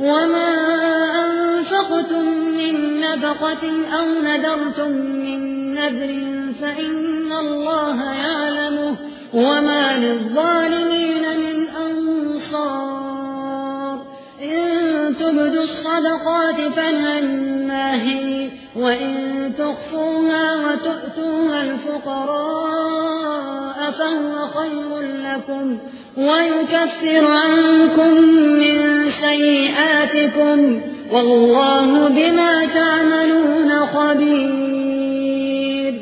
وما أنفقتم من نفقة أو ندرتم من نذر فإن الله يعلمه وما للظالمين من أنصار إن تبدوا الصدقات فنعما هي وإن تخفوها وتؤتوها الفقراء فهو خير لكم ويكفر عنكم سيئاتكم والله بما تعملون خبير.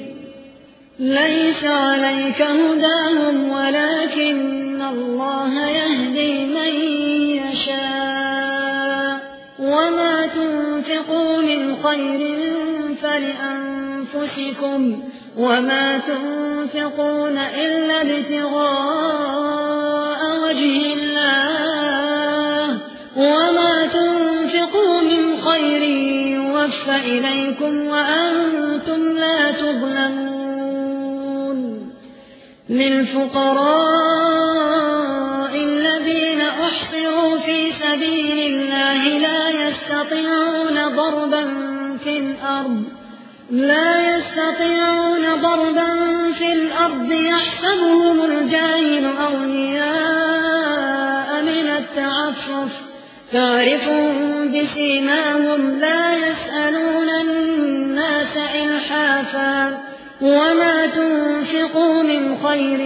ليس عليك هداهم ولكن الله يهدي من يشاء. وما تنفقوا من خير فلأنفسكم وما تنفقون إلا ابتغاء يوفى إليكم وأنتم لا تظلمون للفقراء الذين أحصروا في سبيل الله لا يستطيعون ضربا في الأرض لا يستطيعون ضربا في الأرض يحسبهم الجاهل أولياء من التعفف تعرفهم بسيماهم لا يسألون الناس إلحافا وما تنفقوا من خير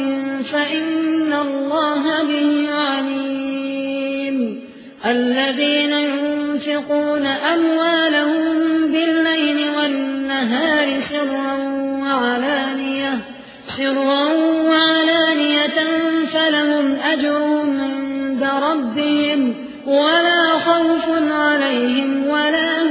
فإن الله به عليم الذين ينفقون أموالهم بالليل والنهار سرا وعلانية سرا وعلانية فلهم أجر عند ربهم ولا خوف عليهم ولا